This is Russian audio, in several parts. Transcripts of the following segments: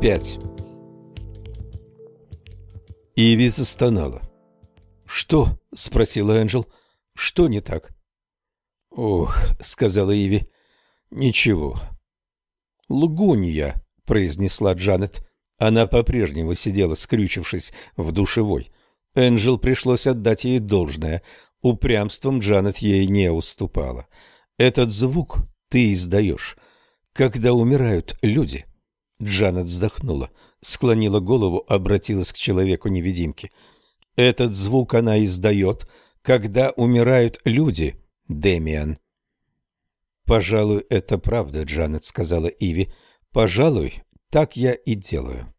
5. Иви застонала. «Что?» — спросила Энджел. «Что не так?» «Ох», — сказала Иви. «Ничего». «Лгунья», — произнесла Джанет. Она по-прежнему сидела, скрючившись в душевой. Энджел пришлось отдать ей должное. Упрямством Джанет ей не уступала. «Этот звук ты издаешь, когда умирают люди». Джанет вздохнула, склонила голову, обратилась к человеку-невидимке. «Этот звук она издает, когда умирают люди, Демиан». «Пожалуй, это правда, Джанет», — сказала Иви. «Пожалуй, так я и делаю».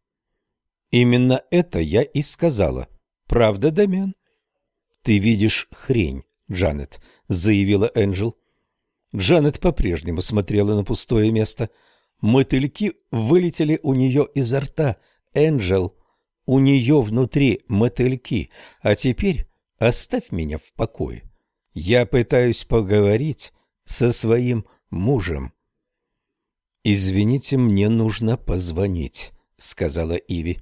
«Именно это я и сказала. Правда, Демиан?» «Ты видишь хрень, Джанет», — заявила Энджел. Джанет по-прежнему смотрела на пустое место — Мотыльки вылетели у нее изо рта. Энджел, у нее внутри мотыльки. А теперь оставь меня в покое. Я пытаюсь поговорить со своим мужем. «Извините, мне нужно позвонить», — сказала Иви.